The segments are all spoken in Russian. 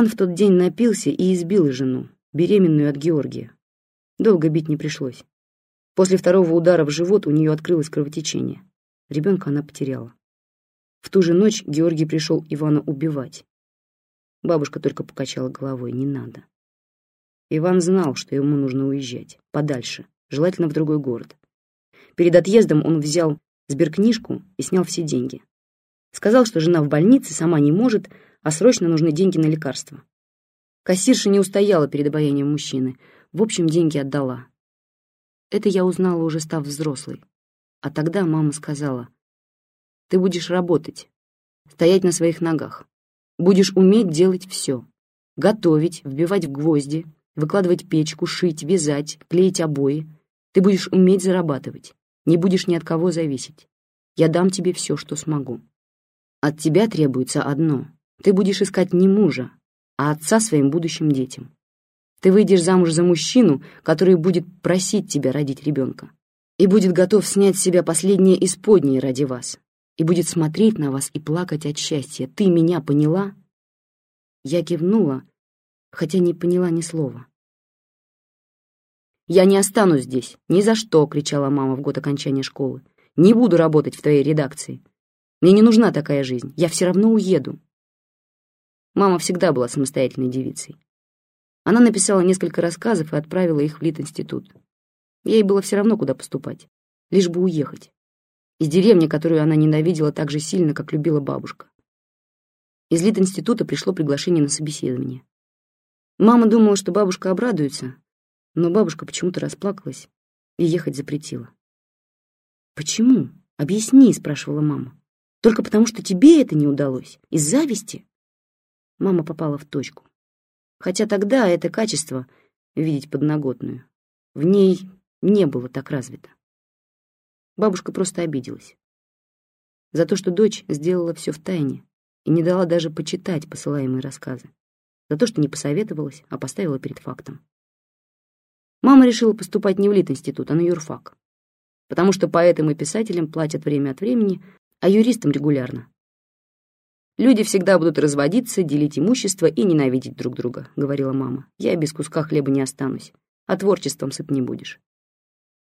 Иван в тот день напился и избил жену, беременную от Георгия. Долго бить не пришлось. После второго удара в живот у нее открылось кровотечение. Ребенка она потеряла. В ту же ночь Георгий пришел Ивана убивать. Бабушка только покачала головой, не надо. Иван знал, что ему нужно уезжать, подальше, желательно в другой город. Перед отъездом он взял сберкнижку и снял все деньги. Сказал, что жена в больнице, сама не может, а срочно нужны деньги на лекарства. Кассирша не устояла перед обаянием мужчины. В общем, деньги отдала. Это я узнала, уже став взрослой. А тогда мама сказала, «Ты будешь работать, стоять на своих ногах. Будешь уметь делать все. Готовить, вбивать в гвозди, выкладывать печку, шить, вязать, клеить обои. Ты будешь уметь зарабатывать. Не будешь ни от кого зависеть. Я дам тебе все, что смогу. От тебя требуется одно. Ты будешь искать не мужа, а отца своим будущим детям. Ты выйдешь замуж за мужчину, который будет просить тебя родить ребенка, и будет готов снять с себя последнее исподнее ради вас, и будет смотреть на вас и плакать от счастья. Ты меня поняла?» Я кивнула, хотя не поняла ни слова. «Я не останусь здесь, ни за что!» — кричала мама в год окончания школы. «Не буду работать в твоей редакции. Мне не нужна такая жизнь, я все равно уеду». Мама всегда была самостоятельной девицей. Она написала несколько рассказов и отправила их в Лит-институт. Ей было все равно, куда поступать, лишь бы уехать. Из деревни, которую она ненавидела так же сильно, как любила бабушка. Из Лит-института пришло приглашение на собеседование. Мама думала, что бабушка обрадуется, но бабушка почему-то расплакалась и ехать запретила. «Почему? Объясни», — спрашивала мама. «Только потому, что тебе это не удалось? Из зависти?» Мама попала в точку. Хотя тогда это качество, видеть подноготную, в ней не было так развито. Бабушка просто обиделась. За то, что дочь сделала все в тайне и не дала даже почитать посылаемые рассказы. За то, что не посоветовалась, а поставила перед фактом. Мама решила поступать не в Лит-институт, а на юрфак. Потому что поэтам и писателям платят время от времени, а юристам регулярно. «Люди всегда будут разводиться, делить имущество и ненавидеть друг друга», — говорила мама. «Я без куска хлеба не останусь, а творчеством сыт не будешь».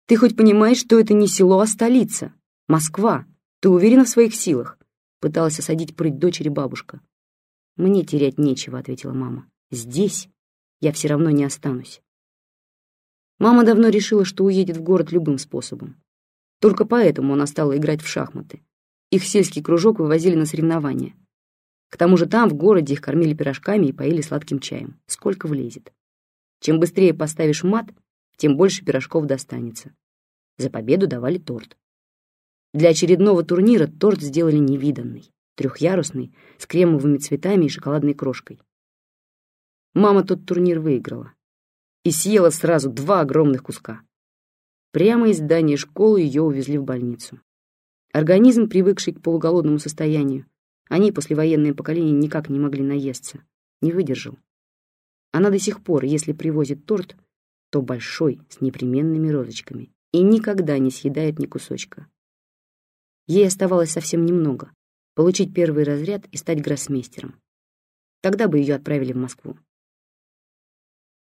«Ты хоть понимаешь, что это не село, а столица? Москва. Ты уверена в своих силах?» Пыталась осадить прыть дочери бабушка. «Мне терять нечего», — ответила мама. «Здесь я все равно не останусь». Мама давно решила, что уедет в город любым способом. Только поэтому она стала играть в шахматы. Их сельский кружок вывозили на соревнования. К тому же там, в городе, их кормили пирожками и поили сладким чаем. Сколько влезет. Чем быстрее поставишь мат, тем больше пирожков достанется. За победу давали торт. Для очередного турнира торт сделали невиданный, трехъярусный, с кремовыми цветами и шоколадной крошкой. Мама тот турнир выиграла и съела сразу два огромных куска. Прямо из здания школы ее увезли в больницу. Организм, привыкший к полуголодному состоянию, они, послевоенное поколение, никак не могли наесться. Не выдержал. Она до сих пор, если привозит торт, то большой, с непременными розочками, и никогда не съедает ни кусочка. Ей оставалось совсем немного — получить первый разряд и стать гроссмейстером. Тогда бы ее отправили в Москву.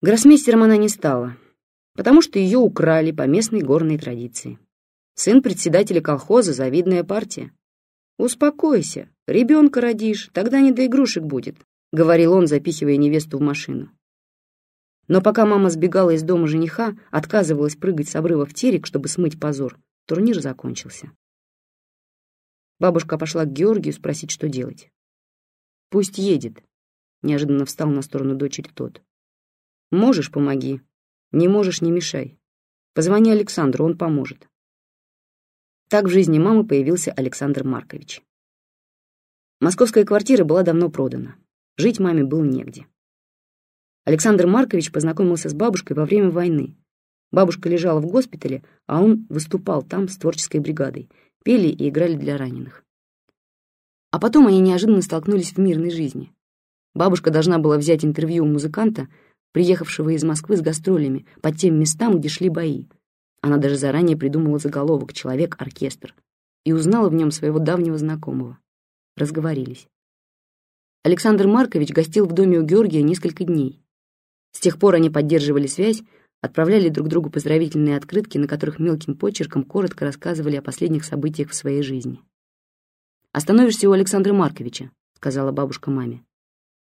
Гроссмейстером она не стала, потому что ее украли по местной горной традиции. Сын председателя колхоза — завидная партия. «Успокойся, ребенка родишь, тогда не до игрушек будет», — говорил он, запихивая невесту в машину. Но пока мама сбегала из дома жениха, отказывалась прыгать с обрыва в терек, чтобы смыть позор, турнир закончился. Бабушка пошла к Георгию спросить, что делать. «Пусть едет», — неожиданно встал на сторону дочери тот. «Можешь — помоги, не можешь — не мешай. Позвони Александру, он поможет». Так в жизни мамы появился Александр Маркович. Московская квартира была давно продана. Жить маме было негде. Александр Маркович познакомился с бабушкой во время войны. Бабушка лежала в госпитале, а он выступал там с творческой бригадой. Пели и играли для раненых. А потом они неожиданно столкнулись в мирной жизни. Бабушка должна была взять интервью у музыканта, приехавшего из Москвы с гастролями, по тем местам, где шли бои. Она даже заранее придумала заголовок «Человек-оркестр» и узнала в нем своего давнего знакомого. Разговорились. Александр Маркович гостил в доме у Георгия несколько дней. С тех пор они поддерживали связь, отправляли друг другу поздравительные открытки, на которых мелким почерком коротко рассказывали о последних событиях в своей жизни. «Остановишься у Александра Марковича», — сказала бабушка маме.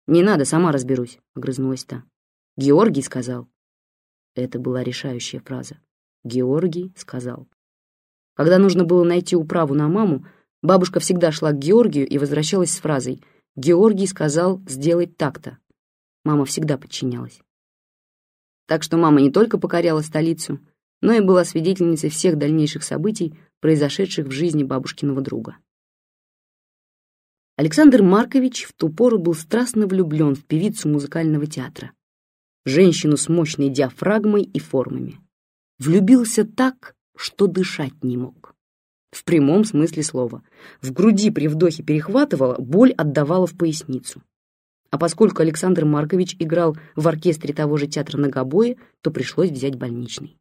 «Не надо, сама разберусь», — огрызнулась та. «Георгий сказал». Это была решающая фраза. Георгий сказал. Когда нужно было найти управу на маму, бабушка всегда шла к Георгию и возвращалась с фразой «Георгий сказал сделать так-то». Мама всегда подчинялась. Так что мама не только покоряла столицу, но и была свидетельницей всех дальнейших событий, произошедших в жизни бабушкиного друга. Александр Маркович в ту пору был страстно влюблен в певицу музыкального театра, женщину с мощной диафрагмой и формами. Влюбился так, что дышать не мог. В прямом смысле слова. В груди при вдохе перехватывала, боль отдавала в поясницу. А поскольку Александр Маркович играл в оркестре того же театра на гобое, то пришлось взять больничный.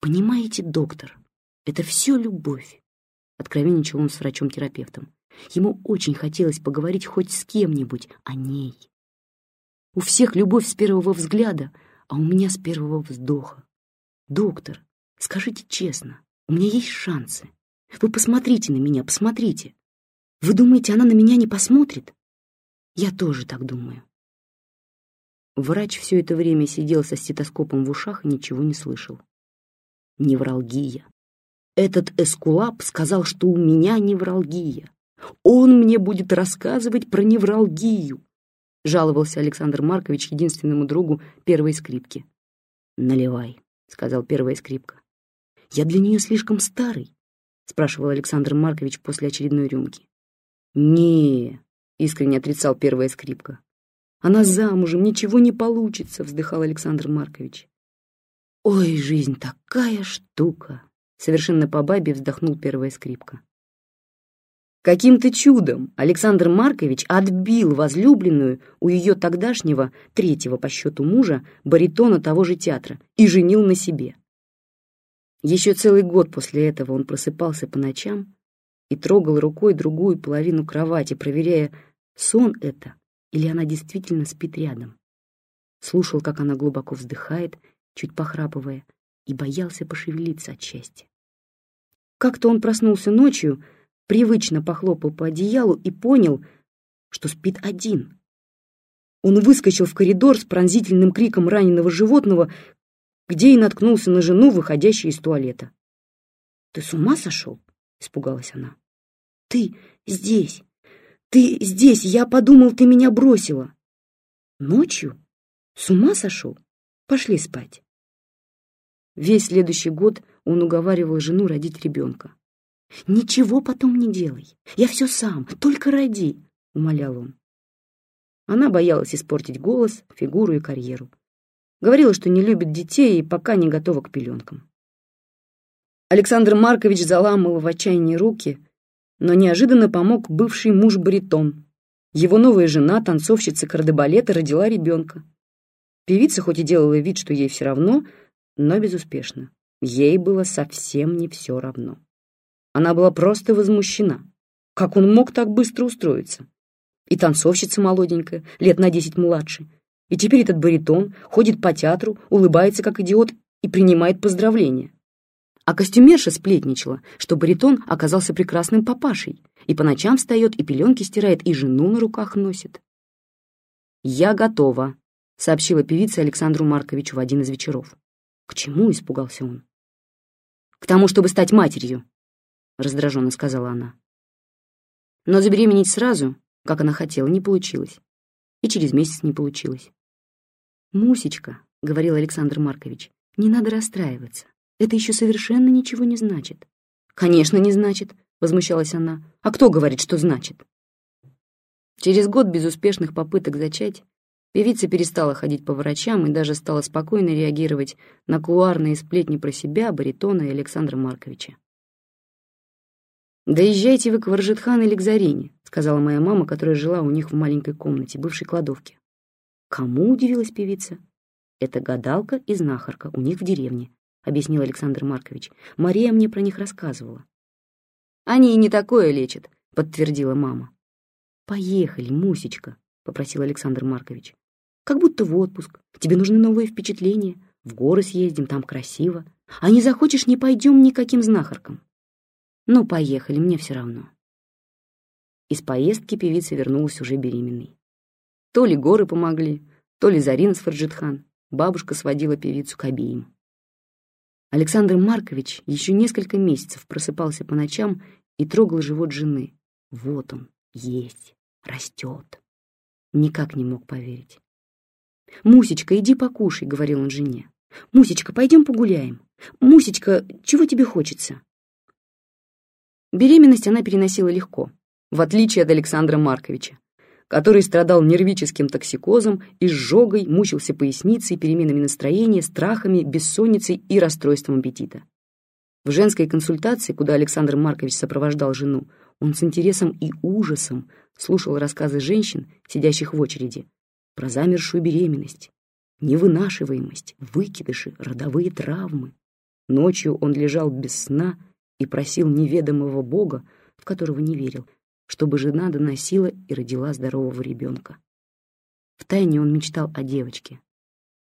«Понимаете, доктор, это все любовь», — откровенничал он с врачом-терапевтом. Ему очень хотелось поговорить хоть с кем-нибудь о ней. У всех любовь с первого взгляда, а у меня с первого вздоха. Доктор, скажите честно, у меня есть шансы. Вы посмотрите на меня, посмотрите. Вы думаете, она на меня не посмотрит? Я тоже так думаю. Врач все это время сидел со стетоскопом в ушах и ничего не слышал. Невралгия. Этот эскулап сказал, что у меня невралгия. Он мне будет рассказывать про невралгию, жаловался Александр Маркович единственному другу первой скрипки. «Наливай», — сказал первая скрипка. «Я для нее слишком старый», — спрашивал Александр Маркович после очередной рюмки. не искренне отрицал первая скрипка. «Она замужем, ничего не получится», — вздыхал Александр Маркович. «Ой, жизнь такая штука!» — совершенно по бабе вздохнул первая скрипка. Каким-то чудом Александр Маркович отбил возлюбленную у ее тогдашнего, третьего по счету мужа, баритона того же театра и женил на себе. Еще целый год после этого он просыпался по ночам и трогал рукой другую половину кровати, проверяя, сон это или она действительно спит рядом. Слушал, как она глубоко вздыхает, чуть похрапывая, и боялся пошевелиться от счастья. Как-то он проснулся ночью, привычно похлопал по одеялу и понял, что спит один. Он выскочил в коридор с пронзительным криком раненого животного, где и наткнулся на жену, выходящую из туалета. «Ты с ума сошел?» — испугалась она. «Ты здесь! Ты здесь! Я подумал, ты меня бросила!» «Ночью? С ума сошел? Пошли спать!» Весь следующий год он уговаривал жену родить ребенка. «Ничего потом не делай. Я все сам, только роди», — умолял он. Она боялась испортить голос, фигуру и карьеру. Говорила, что не любит детей и пока не готова к пеленкам. Александр Маркович заламывал в отчаянии руки, но неожиданно помог бывший муж баритон. Его новая жена, танцовщица кардебалета, родила ребенка. Певица хоть и делала вид, что ей все равно, но безуспешно. Ей было совсем не все равно. Она была просто возмущена. Как он мог так быстро устроиться? И танцовщица молоденькая, лет на десять младше. И теперь этот баритон ходит по театру, улыбается как идиот и принимает поздравления. А костюмерша сплетничала, что баритон оказался прекрасным папашей, и по ночам встает, и пеленки стирает, и жену на руках носит. «Я готова», — сообщила певица Александру Марковичу в один из вечеров. «К чему?» — испугался он. «К тому, чтобы стать матерью», — раздраженно сказала она. Но забеременеть сразу, как она хотела, не получилось. И через месяц не получилось. «Мусечка», — говорил Александр Маркович, — «не надо расстраиваться. Это еще совершенно ничего не значит». «Конечно, не значит», — возмущалась она. «А кто говорит, что значит?» Через год безуспешных попыток зачать певица перестала ходить по врачам и даже стала спокойно реагировать на кулуарные сплетни про себя, баритона и Александра Марковича. «Доезжайте вы к Варжетхан или к Зарине», — сказала моя мама, которая жила у них в маленькой комнате, бывшей кладовке. «Кому?» — удивилась певица. «Это гадалка и знахарка у них в деревне», — объяснил Александр Маркович. «Мария мне про них рассказывала». «Они и не такое лечат», — подтвердила мама. «Поехали, Мусечка», — попросил Александр Маркович. «Как будто в отпуск. Тебе нужны новые впечатления. В горы съездим, там красиво. А не захочешь, не пойдем никаким знахаркам». «Ну, поехали, мне все равно». Из поездки певица вернулась уже беременной. То ли горы помогли, то ли Зарина Сфарджитхан. Бабушка сводила певицу к обеим. Александр Маркович еще несколько месяцев просыпался по ночам и трогал живот жены. Вот он, есть, растет. Никак не мог поверить. «Мусечка, иди покушай», — говорил он жене. «Мусечка, пойдем погуляем. Мусечка, чего тебе хочется?» Беременность она переносила легко, в отличие от Александра Марковича, который страдал нервическим токсикозом, изжогой, мучился поясницей, переменами настроения, страхами, бессонницей и расстройством аппетита. В женской консультации, куда Александр Маркович сопровождал жену, он с интересом и ужасом слушал рассказы женщин, сидящих в очереди, про замершую беременность, невынашиваемость, выкидыши, родовые травмы. Ночью он лежал без сна и просил неведомого Бога, в которого не верил, чтобы жена доносила и родила здорового ребенка. Втайне он мечтал о девочке,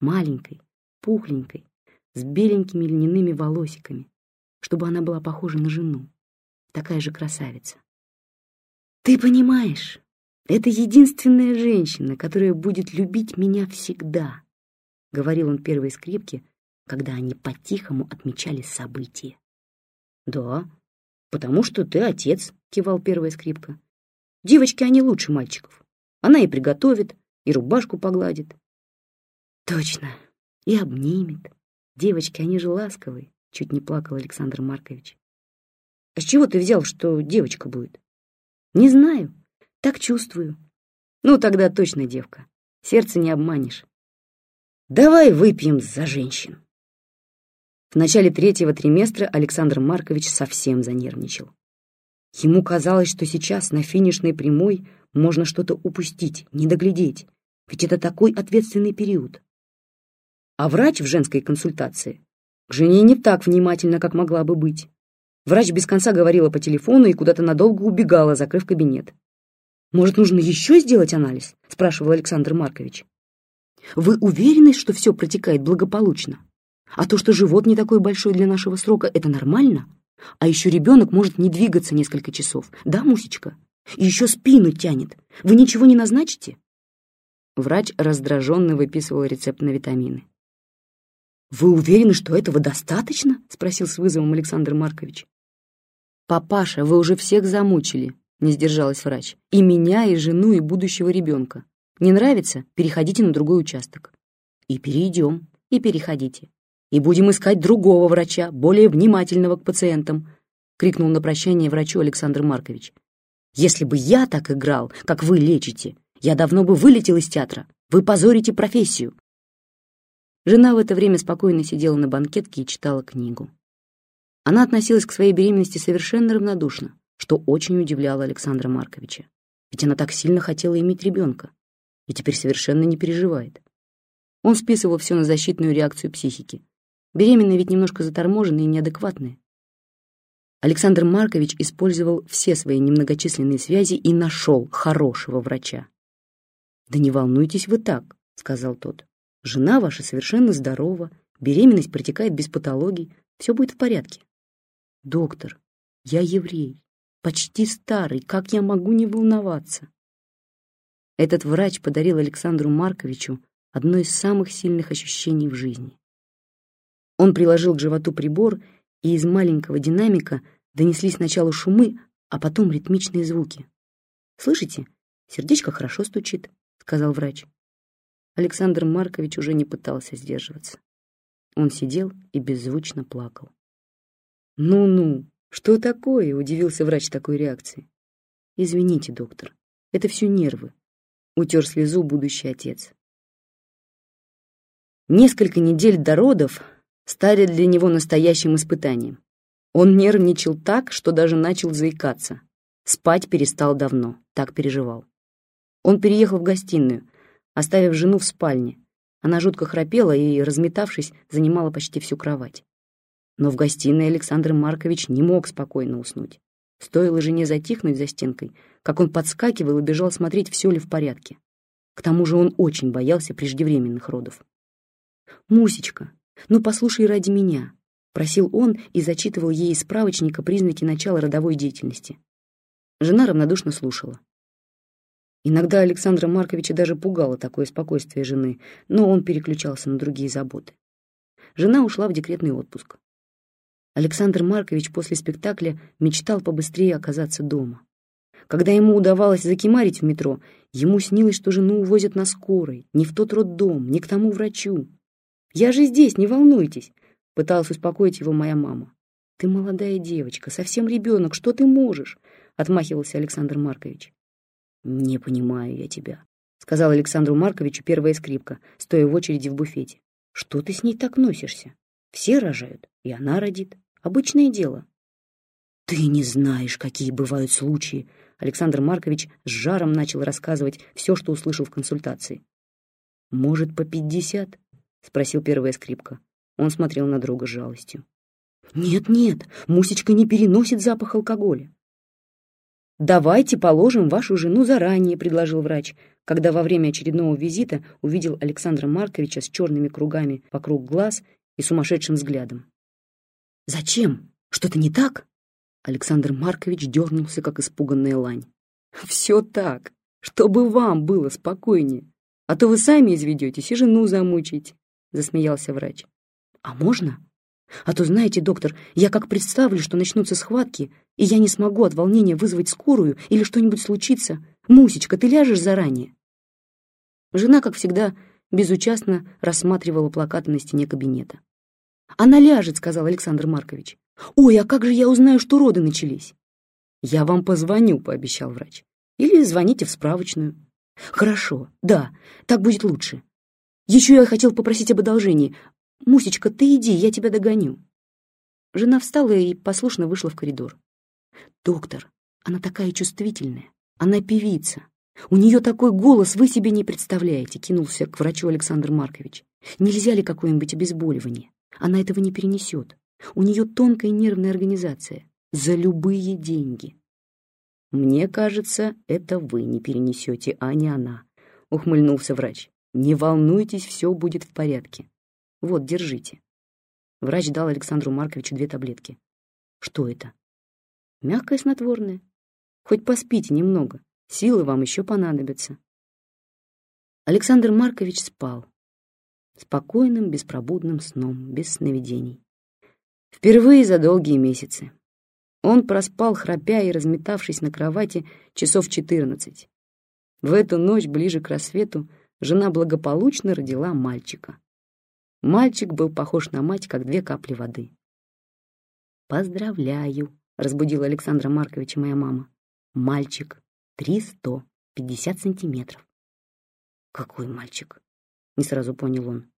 маленькой, пухленькой, с беленькими льняными волосиками, чтобы она была похожа на жену, такая же красавица. «Ты понимаешь, это единственная женщина, которая будет любить меня всегда», — говорил он первой скрипке, когда они по-тихому отмечали события. «Да, потому что ты отец», — кивал первая скрипка. «Девочки, они лучше мальчиков. Она и приготовит, и рубашку погладит». «Точно, и обнимет. Девочки, они же ласковые», — чуть не плакал Александр Маркович. «А с чего ты взял, что девочка будет?» «Не знаю, так чувствую». «Ну, тогда точно девка. Сердце не обманешь». «Давай выпьем за женщин». В начале третьего триместра Александр Маркович совсем занервничал. Ему казалось, что сейчас на финишной прямой можно что-то упустить, не доглядеть, ведь это такой ответственный период. А врач в женской консультации к жене не так внимательно, как могла бы быть. Врач без конца говорила по телефону и куда-то надолго убегала, закрыв кабинет. «Может, нужно еще сделать анализ?» — спрашивал Александр Маркович. «Вы уверены, что все протекает благополучно? А то, что живот не такой большой для нашего срока, это нормально? А еще ребенок может не двигаться несколько часов. Да, Мусечка? И еще спину тянет. Вы ничего не назначите?» Врач раздраженно выписывал рецепт на витамины. «Вы уверены, что этого достаточно?» — спросил с вызовом Александр Маркович. «Папаша, вы уже всех замучили», — не сдержалась врач. «И меня, и жену, и будущего ребенка. Не нравится? Переходите на другой участок». «И перейдем, и переходите и будем искать другого врача, более внимательного к пациентам», — крикнул на прощание врачу Александр Маркович. «Если бы я так играл, как вы лечите, я давно бы вылетел из театра. Вы позорите профессию». Жена в это время спокойно сидела на банкетке и читала книгу. Она относилась к своей беременности совершенно равнодушно, что очень удивляло Александра Марковича. Ведь она так сильно хотела иметь ребенка и теперь совершенно не переживает. Он списывал все на защитную реакцию психики, Беременные ведь немножко заторможенные и неадекватные. Александр Маркович использовал все свои немногочисленные связи и нашел хорошего врача. «Да не волнуйтесь вы так», — сказал тот. «Жена ваша совершенно здорова, беременность протекает без патологий, все будет в порядке». «Доктор, я еврей, почти старый, как я могу не волноваться?» Этот врач подарил Александру Марковичу одно из самых сильных ощущений в жизни. Он приложил к животу прибор, и из маленького динамика донеслись сначала шумы, а потом ритмичные звуки. «Слышите? Сердечко хорошо стучит», — сказал врач. Александр Маркович уже не пытался сдерживаться. Он сидел и беззвучно плакал. «Ну-ну, что такое?» — удивился врач такой реакции. «Извините, доктор, это все нервы», — утер слезу будущий отец. Несколько недель до родов стали для него настоящим испытанием. Он нервничал так, что даже начал заикаться. Спать перестал давно, так переживал. Он переехал в гостиную, оставив жену в спальне. Она жутко храпела и, разметавшись, занимала почти всю кровать. Но в гостиной Александр Маркович не мог спокойно уснуть. Стоило жене затихнуть за стенкой, как он подскакивал и бежал смотреть, все ли в порядке. К тому же он очень боялся преждевременных родов. «Мусечка, ну послушай ради меня», — просил он и зачитывал ей из справочника признаки начала родовой деятельности. Жена равнодушно слушала. Иногда Александра Марковича даже пугало такое спокойствие жены, но он переключался на другие заботы. Жена ушла в декретный отпуск. Александр Маркович после спектакля мечтал побыстрее оказаться дома. Когда ему удавалось закимарить в метро, ему снилось, что жену увозят на скорой, не в тот роддом, не к тому врачу. «Я же здесь, не волнуйтесь!» — пыталась успокоить его моя мама. «Ты молодая девочка, совсем ребенок, что ты можешь?» — отмахивался Александр Маркович. «Не понимаю я тебя», — сказал Александру Марковичу первая скрипка, стоя в очереди в буфете. «Что ты с ней так носишься? Все рожают, и она родит. Обычное дело». «Ты не знаешь, какие бывают случаи», — Александр Маркович с жаром начал рассказывать все, что услышал в консультации. «Может, по пятьдесят?» — спросил первая скрипка. Он смотрел на друга с жалостью. «Нет-нет, Мусечка не переносит запах алкоголя. «Давайте положим вашу жену заранее», — предложил врач, когда во время очередного визита увидел Александра Марковича с черными кругами вокруг глаз и сумасшедшим взглядом. «Зачем? Что-то не так?» Александр Маркович дернулся, как испуганная лань. «Все так, чтобы вам было спокойнее, а то вы сами изведетесь и жену замучите», — засмеялся врач. «А можно?» А то, знаете, доктор, я как представлю, что начнутся схватки, и я не смогу от волнения вызвать скорую или что-нибудь случится. Мусечка, ты ляжешь заранее?» Жена, как всегда, безучастно рассматривала плакаты на стене кабинета. «Она ляжет», — сказал Александр Маркович. «Ой, а как же я узнаю, что роды начались?» «Я вам позвоню», — пообещал врач. «Или звоните в справочную». «Хорошо, да, так будет лучше. Еще я хотел попросить об одолжении. «Мусечка, ты иди, я тебя догоню». Жена встала и послушно вышла в коридор. «Доктор, она такая чувствительная, она певица. У нее такой голос, вы себе не представляете», — кинулся к врачу Александр Маркович. «Нельзя ли какое-нибудь обезболивание? Она этого не перенесет. У нее тонкая нервная организация. За любые деньги». «Мне кажется, это вы не перенесете, а не она», — ухмыльнулся врач. «Не волнуйтесь, все будет в порядке». Вот, держите. Врач дал Александру Марковичу две таблетки. Что это? Мягкое снотворное. Хоть поспите немного, силы вам еще понадобятся. Александр Маркович спал. Спокойным, беспробудным сном, без сновидений. Впервые за долгие месяцы. Он проспал, храпя и разметавшись на кровати, часов четырнадцать. В эту ночь, ближе к рассвету, жена благополучно родила мальчика. Мальчик был похож на мать, как две капли воды. «Поздравляю!» — разбудила Александра Марковича моя мама. «Мальчик, три сто пятьдесят сантиметров». «Какой мальчик?» — не сразу понял он.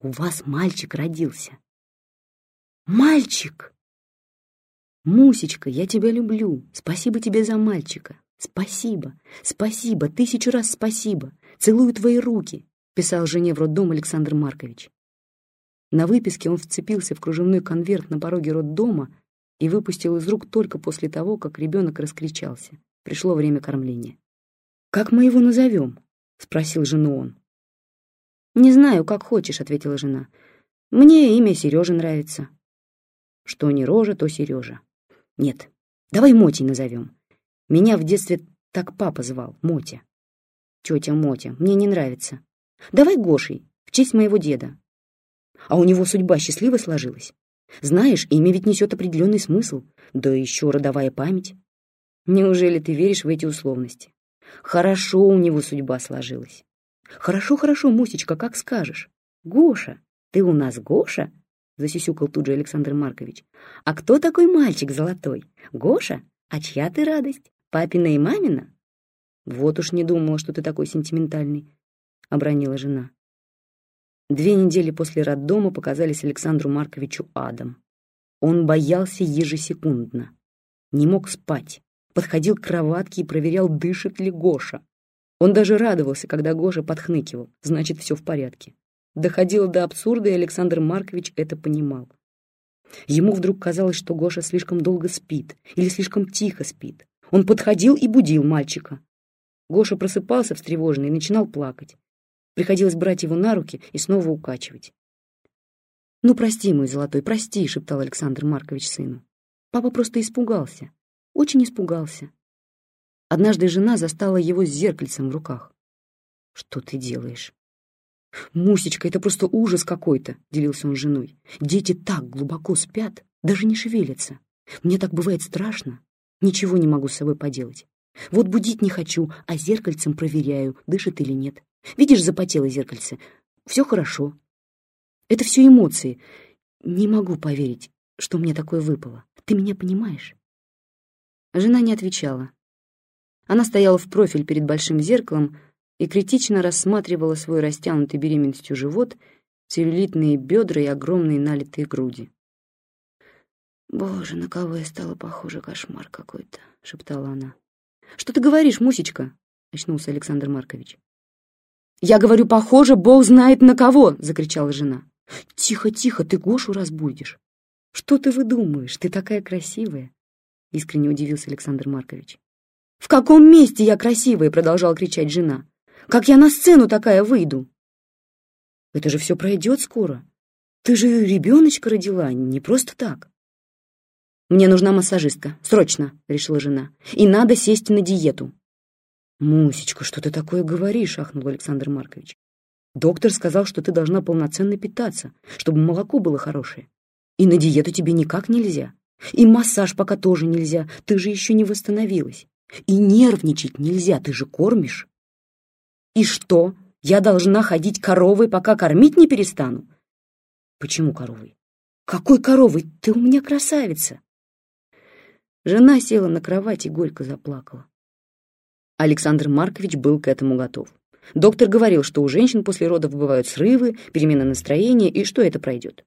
«У вас мальчик родился». «Мальчик!» «Мусечка, я тебя люблю. Спасибо тебе за мальчика. Спасибо, спасибо, тысячу раз спасибо. Целую твои руки», — писал жене в роддом Александр Маркович. На выписке он вцепился в кружевной конверт на пороге роддома и выпустил из рук только после того, как ребенок раскричался. Пришло время кормления. «Как мы его назовем?» — спросил жену он. «Не знаю, как хочешь», — ответила жена. «Мне имя Сережа нравится». «Что не Рожа, то Сережа». «Нет, давай Мотей назовем. Меня в детстве так папа звал, Мотя». «Тетя Мотя, мне не нравится. Давай Гошей, в честь моего деда. А у него судьба счастливо сложилась. Знаешь, имя ведь несет определенный смысл, да еще родовая память. Неужели ты веришь в эти условности? Хорошо у него судьба сложилась. Хорошо, хорошо, Мусечка, как скажешь. Гоша, ты у нас Гоша? Засюсюкал тут же Александр Маркович. А кто такой мальчик золотой? Гоша? А чья ты радость? Папина и мамина? Вот уж не думала, что ты такой сентиментальный, обронила жена. Две недели после роддома показались Александру Марковичу адом. Он боялся ежесекундно. Не мог спать. Подходил к кроватке и проверял, дышит ли Гоша. Он даже радовался, когда Гоша подхныкивал. Значит, все в порядке. Доходило до абсурда, и Александр Маркович это понимал. Ему вдруг казалось, что Гоша слишком долго спит или слишком тихо спит. Он подходил и будил мальчика. Гоша просыпался встревоженный и начинал плакать. Приходилось брать его на руки и снова укачивать. «Ну, прости, мой золотой, прости», — шептал Александр Маркович сыну. Папа просто испугался, очень испугался. Однажды жена застала его с зеркальцем в руках. «Что ты делаешь?» «Мусечка, это просто ужас какой-то», — делился он с женой. «Дети так глубоко спят, даже не шевелятся. Мне так бывает страшно. Ничего не могу с собой поделать. Вот будить не хочу, а зеркальцем проверяю, дышит или нет. Видишь, запотело зеркальце. Все хорошо. Это все эмоции. Не могу поверить, что мне такое выпало. Ты меня понимаешь?» Жена не отвечала. Она стояла в профиль перед большим зеркалом и критично рассматривала свой растянутый беременностью живот, целлюлитные бедра и огромные налитые груди. «Боже, на кого я стала похожа, кошмар какой-то», — шептала она. «Что ты говоришь, Мусечка?» — очнулся Александр Маркович. «Я говорю, похоже, Бог знает на кого!» — закричала жена. «Тихо, тихо, ты Гошу разбудишь!» «Что ты выдумаешь? Ты такая красивая!» — искренне удивился Александр Маркович. «В каком месте я красивая?» — продолжала кричать жена. «Как я на сцену такая выйду?» «Это же все пройдет скоро. Ты же ребеночка родила, не просто так». «Мне нужна массажистка, срочно», — решила жена. «И надо сесть на диету». «Мусечка, что ты такое говоришь?» — ахнул Александр Маркович. «Доктор сказал, что ты должна полноценно питаться, чтобы молоко было хорошее. И на диету тебе никак нельзя. И массаж пока тоже нельзя, ты же еще не восстановилась. И нервничать нельзя, ты же кормишь. И что, я должна ходить коровой, пока кормить не перестану? Почему коровой? Какой коровой? Ты у меня красавица. Жена села на кровать и горько заплакала. Александр Маркович был к этому готов. Доктор говорил, что у женщин после родов бывают срывы, перемена настроения, и что это пройдет.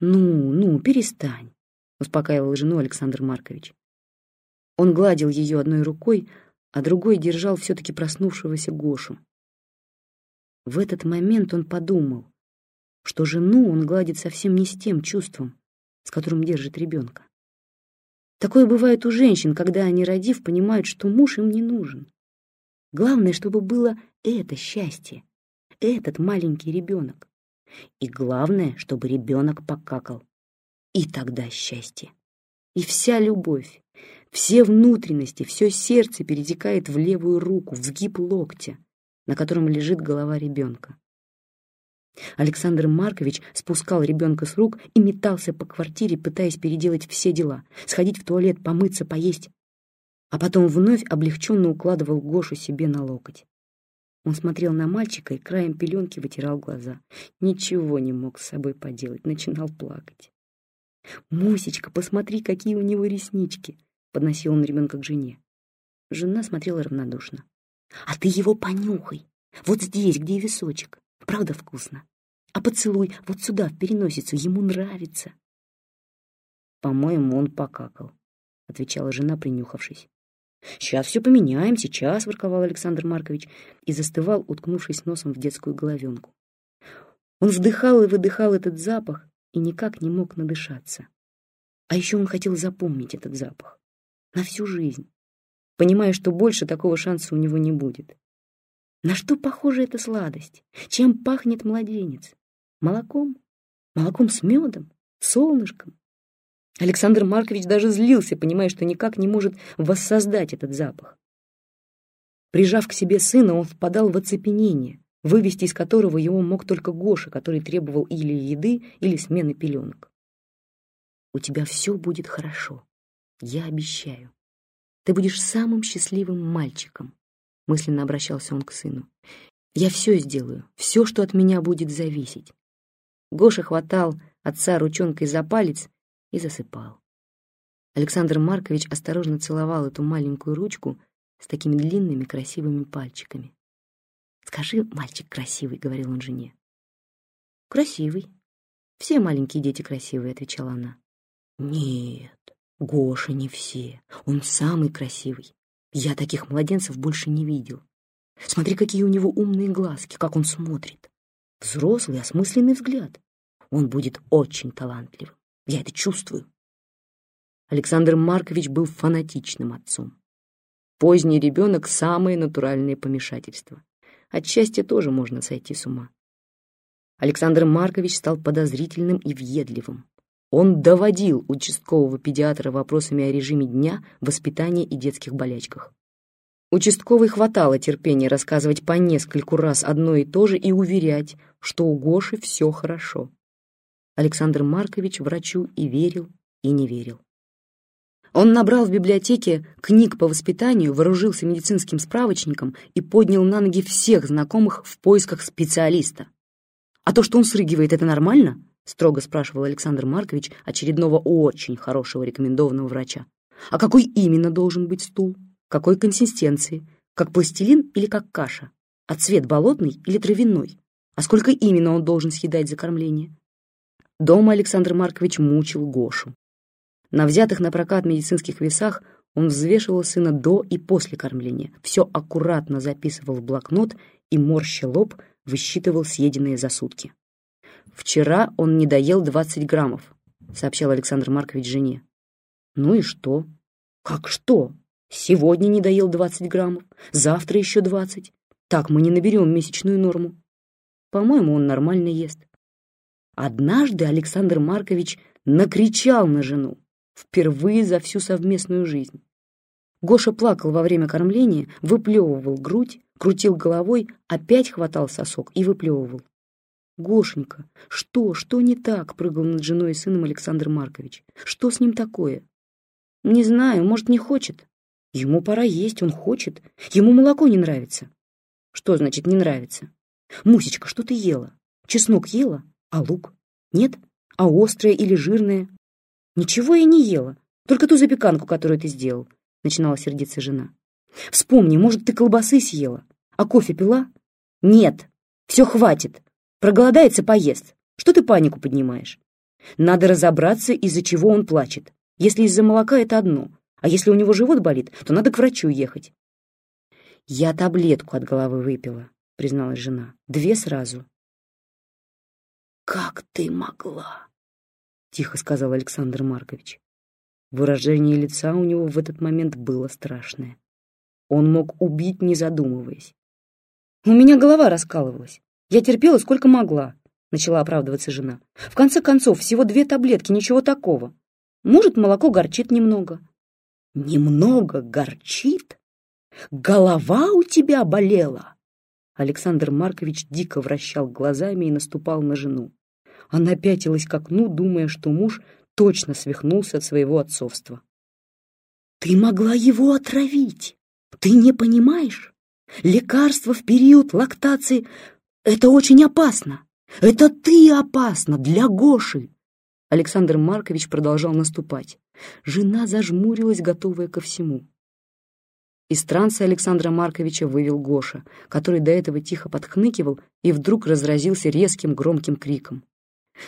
«Ну, ну, перестань», — успокаивал жену Александр Маркович. Он гладил ее одной рукой, а другой держал все-таки проснувшегося Гошу. В этот момент он подумал, что жену он гладит совсем не с тем чувством, с которым держит ребенка. Такое бывает у женщин, когда они, родив, понимают, что муж им не нужен. Главное, чтобы было это счастье, этот маленький ребенок. И главное, чтобы ребенок покакал. И тогда счастье. И вся любовь, все внутренности, все сердце перетекает в левую руку, в сгиб локтя, на котором лежит голова ребенка. Александр Маркович спускал ребенка с рук и метался по квартире, пытаясь переделать все дела, сходить в туалет, помыться, поесть, а потом вновь облегченно укладывал Гошу себе на локоть. Он смотрел на мальчика и краем пеленки вытирал глаза. Ничего не мог с собой поделать, начинал плакать. «Мусечка, посмотри, какие у него реснички!» — подносил он ребенка к жене. Жена смотрела равнодушно. «А ты его понюхай! Вот здесь, где височек. Правда вкусно? А поцелуй вот сюда, в переносицу, ему нравится!» «По-моему, он покакал», — отвечала жена, принюхавшись. «Сейчас все поменяем, сейчас», — ворковал Александр Маркович и застывал, уткнувшись носом в детскую головенку. Он вдыхал и выдыхал этот запах и никак не мог надышаться. А еще он хотел запомнить этот запах. На всю жизнь. Понимая, что больше такого шанса у него не будет. На что похожа эта сладость? Чем пахнет младенец? Молоком? Молоком с медом? Солнышком? Александр Маркович даже злился, понимая, что никак не может воссоздать этот запах. Прижав к себе сына, он впадал в оцепенение, вывести из которого его мог только Гоша, который требовал или еды, или смены пеленок. «У тебя все будет хорошо, я обещаю. Ты будешь самым счастливым мальчиком», — мысленно обращался он к сыну. «Я все сделаю, все, что от меня будет зависеть». Гоша хватал отца ручонкой за палец и засыпал. Александр Маркович осторожно целовал эту маленькую ручку с такими длинными красивыми пальчиками. «Скажи, мальчик красивый», — говорил он жене. «Красивый. Все маленькие дети красивые», — отвечала она. «Нет, Гоша не все. Он самый красивый. Я таких младенцев больше не видел. Смотри, какие у него умные глазки, как он смотрит. Взрослый, осмысленный взгляд. Он будет очень талантливым. Я это чувствую. Александр Маркович был фанатичным отцом. Поздний ребенок — самое натуральное помешательство. От счастья тоже можно сойти с ума. Александр Маркович стал подозрительным и въедливым. Он доводил участкового педиатра вопросами о режиме дня, воспитании и детских болячках. Участковый хватало терпения рассказывать по нескольку раз одно и то же и уверять, что у Гоши все хорошо. Александр Маркович врачу и верил, и не верил. Он набрал в библиотеке книг по воспитанию, вооружился медицинским справочником и поднял на ноги всех знакомых в поисках специалиста. «А то, что он срыгивает, это нормально?» — строго спрашивал Александр Маркович очередного очень хорошего рекомендованного врача. «А какой именно должен быть стул? Какой консистенции? Как пластилин или как каша? А цвет болотный или травяной? А сколько именно он должен съедать за кормление?» Дома Александр Маркович мучил Гошу. На взятых на прокат медицинских весах он взвешивал сына до и после кормления, все аккуратно записывал в блокнот и, морща лоб, высчитывал съеденные за сутки. «Вчера он не доел 20 граммов», — сообщал Александр Маркович жене. «Ну и что?» «Как что? Сегодня не доел 20 граммов, завтра еще 20. Так мы не наберем месячную норму. По-моему, он нормально ест». Однажды Александр Маркович накричал на жену, Впервые за всю совместную жизнь. Гоша плакал во время кормления, выплевывал грудь, крутил головой, опять хватал сосок и выплевывал. «Гошенька, что, что не так?» — прыгал над женой и сыном Александр Маркович. «Что с ним такое?» «Не знаю, может, не хочет. Ему пора есть, он хочет. Ему молоко не нравится». «Что значит «не нравится»?» «Мусечка, что ты ела? Чеснок ела? А лук? Нет? А острое или жирное? «Ничего я не ела, только ту запеканку, которую ты сделал», — начинала сердиться жена. «Вспомни, может, ты колбасы съела, а кофе пила?» «Нет, все хватит. Проголодается, поест. Что ты панику поднимаешь? Надо разобраться, из-за чего он плачет. Если из-за молока, это одно, а если у него живот болит, то надо к врачу ехать». «Я таблетку от головы выпила», — призналась жена. «Две сразу». «Как ты могла?» тихо сказал Александр Маркович. Выражение лица у него в этот момент было страшное. Он мог убить, не задумываясь. «У меня голова раскалывалась. Я терпела, сколько могла», — начала оправдываться жена. «В конце концов, всего две таблетки, ничего такого. Может, молоко горчит немного». «Немного горчит? Голова у тебя болела?» Александр Маркович дико вращал глазами и наступал на жену. Она пятилась к окну, думая, что муж точно свихнулся от своего отцовства. «Ты могла его отравить! Ты не понимаешь? Лекарство в период лактации — это очень опасно! Это ты опасна для Гоши!» Александр Маркович продолжал наступать. Жена зажмурилась, готовая ко всему. Из транса Александра Марковича вывел Гоша, который до этого тихо подхныкивал и вдруг разразился резким громким криком.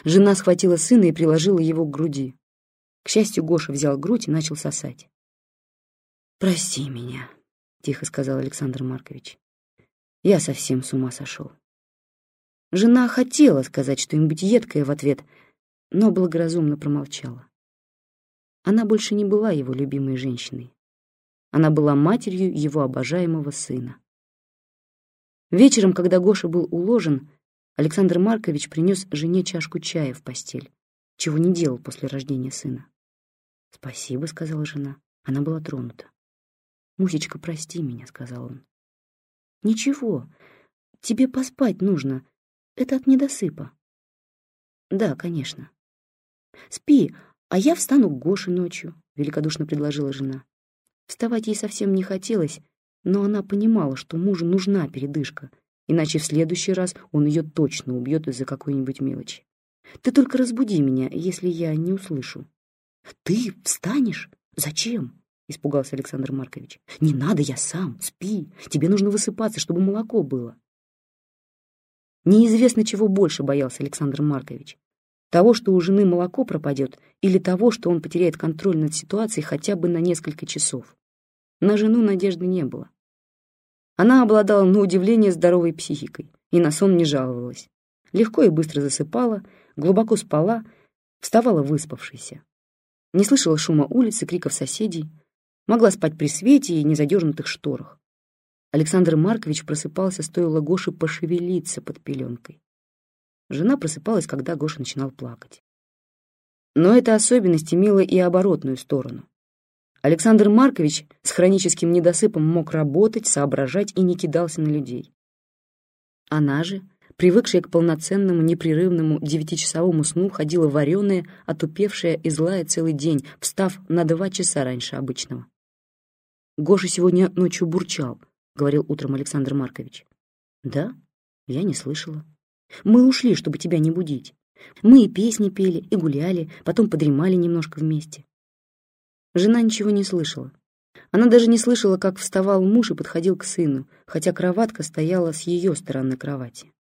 Жена схватила сына и приложила его к груди. К счастью, Гоша взял грудь и начал сосать. «Прости меня», — тихо сказал Александр Маркович. «Я совсем с ума сошел». Жена хотела сказать что-нибудь едкое в ответ, но благоразумно промолчала. Она больше не была его любимой женщиной. Она была матерью его обожаемого сына. Вечером, когда Гоша был уложен, Александр Маркович принес жене чашку чая в постель, чего не делал после рождения сына. «Спасибо», — сказала жена. Она была тронута. «Мусечка, прости меня», — сказал он. «Ничего, тебе поспать нужно. Это от недосыпа». «Да, конечно». «Спи, а я встану к Гоше ночью», — великодушно предложила жена. Вставать ей совсем не хотелось, но она понимала, что мужу нужна передышка, иначе в следующий раз он ее точно убьет из-за какой-нибудь мелочи. Ты только разбуди меня, если я не услышу. Ты встанешь? Зачем? Испугался Александр Маркович. Не надо, я сам. Спи. Тебе нужно высыпаться, чтобы молоко было. Неизвестно, чего больше боялся Александр Маркович. Того, что у жены молоко пропадет, или того, что он потеряет контроль над ситуацией хотя бы на несколько часов. На жену надежды не было. Она обладала на удивление здоровой психикой и на сон не жаловалась. Легко и быстро засыпала, глубоко спала, Вставала выспавшейся. Не слышала шума улицы, криков соседей. Могла спать при свете и незадернутых шторах. Александр Маркович просыпался, стоило Гоше пошевелиться под пеленкой. Жена просыпалась, когда Гоша начинал плакать. Но эта особенность имела и оборотную сторону. Александр Маркович с хроническим недосыпом мог работать, соображать и не кидался на людей. Она же, привыкшая к полноценному, непрерывному девятичасовому сну, ходила вареная, отупевшая и злая целый день, встав на два часа раньше обычного. «Гоша сегодня ночью бурчал», — говорил утром Александр Маркович. «Да? Я не слышала. Мы ушли, чтобы тебя не будить. Мы и песни пели, и гуляли, потом подремали немножко вместе. Жена ничего не слышала. Она даже не слышала, как вставал муж и подходил к сыну, хотя кроватка стояла с ее стороны кровати.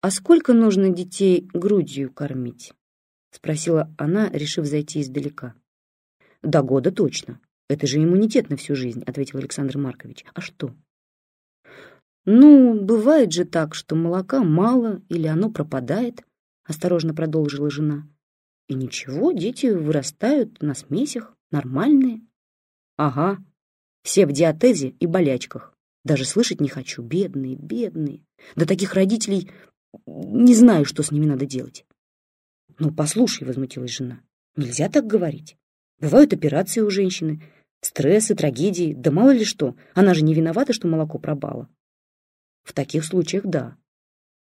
«А сколько нужно детей грудью кормить?» — спросила она, решив зайти издалека. «До года точно. Это же иммунитет на всю жизнь», — ответил Александр Маркович. «А что?» «Ну, бывает же так, что молока мало или оно пропадает», — осторожно продолжила жена. «И ничего, дети вырастают на смесях, нормальные». «Ага, все в диатезе и болячках. Даже слышать не хочу. Бедные, бедные. Да таких родителей не знаю, что с ними надо делать». «Ну, послушай», — возмутилась жена, — «нельзя так говорить. Бывают операции у женщины, стрессы, трагедии, да мало ли что. Она же не виновата, что молоко пробало». «В таких случаях да.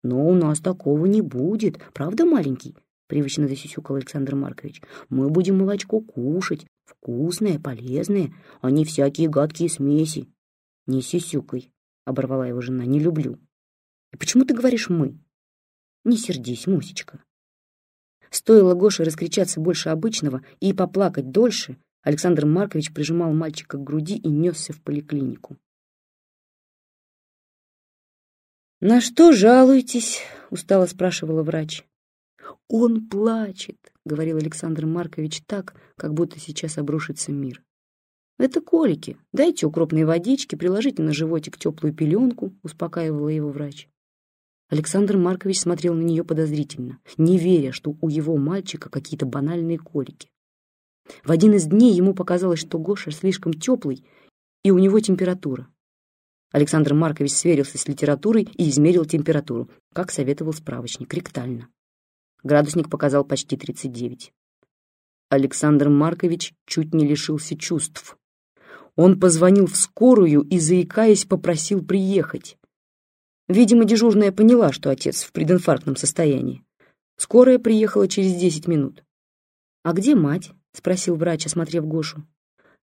Но у нас такого не будет, правда, маленький?» Привычно засюсюкал Александр Маркович. «Мы будем молочко кушать, вкусное, полезное, а не всякие гадкие смеси». «Не сюсюкай», — оборвала его жена, — «не люблю». «И почему ты говоришь «мы»?» «Не сердись, Мусечка». Стоило Гоше раскричаться больше обычного и поплакать дольше, Александр Маркович прижимал мальчика к груди и несся в поликлинику. «На что жалуетесь?» — устало спрашивала врач. «Он плачет», — говорил Александр Маркович так, как будто сейчас обрушится мир. «Это колики. Дайте укропной водички, приложите на животик теплую пеленку», — успокаивала его врач. Александр Маркович смотрел на нее подозрительно, не веря, что у его мальчика какие-то банальные колики. В один из дней ему показалось, что Гоша слишком теплый, и у него температура. Александр Маркович сверился с литературой и измерил температуру, как советовал справочник, ректально. Градусник показал почти 39. Александр Маркович чуть не лишился чувств. Он позвонил в скорую и, заикаясь, попросил приехать. Видимо, дежурная поняла, что отец в прединфарктном состоянии. Скорая приехала через 10 минут. «А где мать?» — спросил врач, осмотрев Гошу.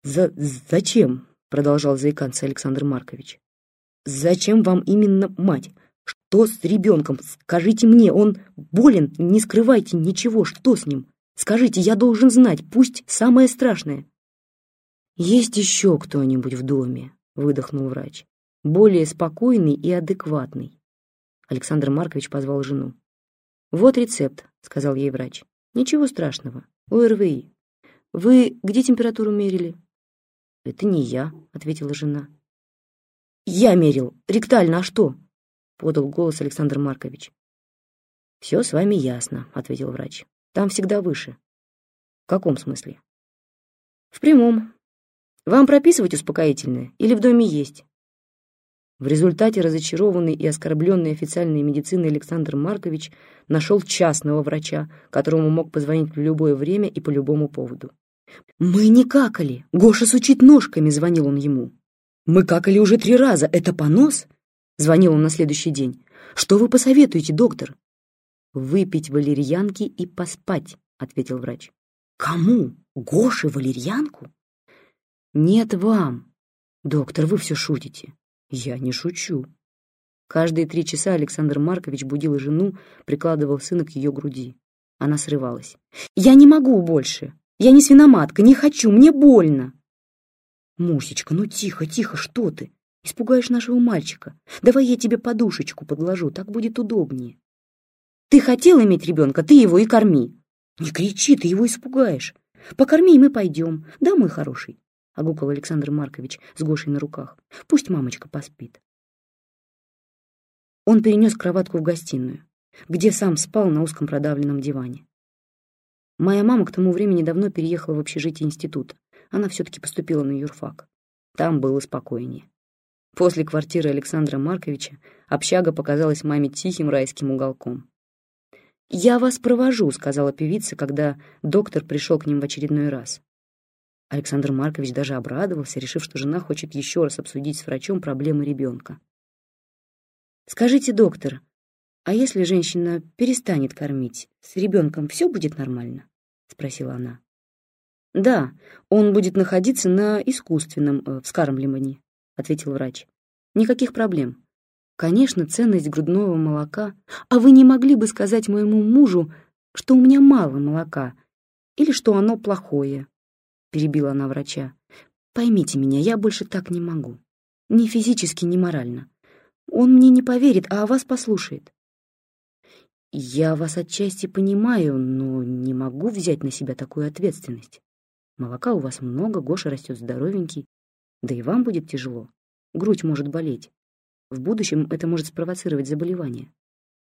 «За... «Зачем?» — продолжал заикаться Александр Маркович. Зачем вам именно мать? Что с ребенком? Скажите мне, он болен? Не скрывайте ничего. Что с ним? Скажите, я должен знать, пусть самое страшное. Есть еще кто-нибудь в доме, выдохнул врач. Более спокойный и адекватный. Александр Маркович позвал жену. «Вот рецепт», — сказал ей врач. «Ничего страшного. ОРВИ. Вы где температуру мерили?» «Это не я», — ответила жена. «Я мерил. Ректально, а что?» — подал голос Александр Маркович. «Все с вами ясно», — ответил врач. «Там всегда выше». «В каком смысле?» «В прямом. Вам прописывать успокоительное или в доме есть?» В результате разочарованный и оскорбленный официальной медициной Александр Маркович нашел частного врача, которому мог позвонить в любое время и по любому поводу. «Мы не какали! Гоша сучит ножками!» — звонил он ему. «Мы какали уже три раза. Это понос?» Звонил он на следующий день. «Что вы посоветуете, доктор?» «Выпить валерьянки и поспать», — ответил врач. «Кому? Гоше валерьянку?» «Нет, вам. Доктор, вы все шутите». «Я не шучу». Каждые три часа Александр Маркович будил жену, прикладывал сына к ее груди. Она срывалась. «Я не могу больше. Я не свиноматка, не хочу, мне больно». «Мусечка, ну тихо, тихо, что ты? Испугаешь нашего мальчика. Давай я тебе подушечку подложу, так будет удобнее». «Ты хотел иметь ребенка, ты его и корми». «Не кричи, ты его испугаешь. Покорми, и мы пойдем. Да, мой хороший?» — огукал Александр Маркович с Гошей на руках. «Пусть мамочка поспит». Он перенес кроватку в гостиную, где сам спал на узком продавленном диване. Моя мама к тому времени давно переехала в общежитие института. Она все-таки поступила на юрфак. Там было спокойнее. После квартиры Александра Марковича общага показалась маме тихим райским уголком. «Я вас провожу», — сказала певица, когда доктор пришел к ним в очередной раз. Александр Маркович даже обрадовался, решив, что жена хочет еще раз обсудить с врачом проблемы ребенка. «Скажите, доктор, а если женщина перестанет кормить, с ребенком все будет нормально?» — спросила она. «Да, он будет находиться на искусственном э, вскармливании», — ответил врач. «Никаких проблем. Конечно, ценность грудного молока. А вы не могли бы сказать моему мужу, что у меня мало молока или что оно плохое?» Перебила она врача. «Поймите меня, я больше так не могу. Ни физически, ни морально. Он мне не поверит, а вас послушает. Я вас отчасти понимаю, но не могу взять на себя такую ответственность. Молока у вас много, Гоша растет здоровенький, да и вам будет тяжело. Грудь может болеть. В будущем это может спровоцировать заболевание.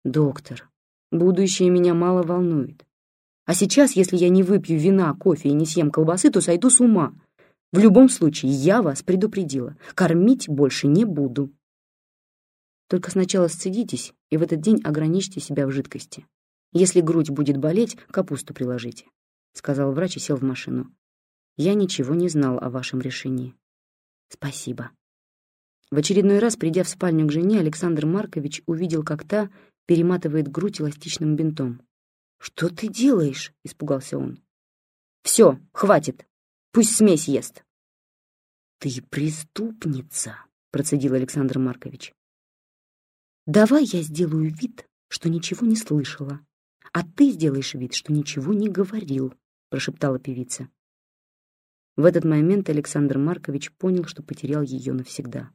Доктор, будущее меня мало волнует. А сейчас, если я не выпью вина, кофе и не съем колбасы, то сойду с ума. В любом случае, я вас предупредила. Кормить больше не буду. Только сначала сцедитесь и в этот день ограничьте себя в жидкости. Если грудь будет болеть, капусту приложите», — сказал врач и сел в машину. «Я ничего не знал о вашем решении». «Спасибо». В очередной раз, придя в спальню к жене, Александр Маркович увидел, как та перематывает грудь эластичным бинтом. «Что ты делаешь?» — испугался он. «Все, хватит. Пусть смесь ест». «Ты преступница», — процедил Александр Маркович. Давай я сделаю вид, что ничего не слышала, а ты сделаешь вид, что ничего не говорил, прошептала певица. В этот момент Александр Маркович понял, что потерял ее навсегда.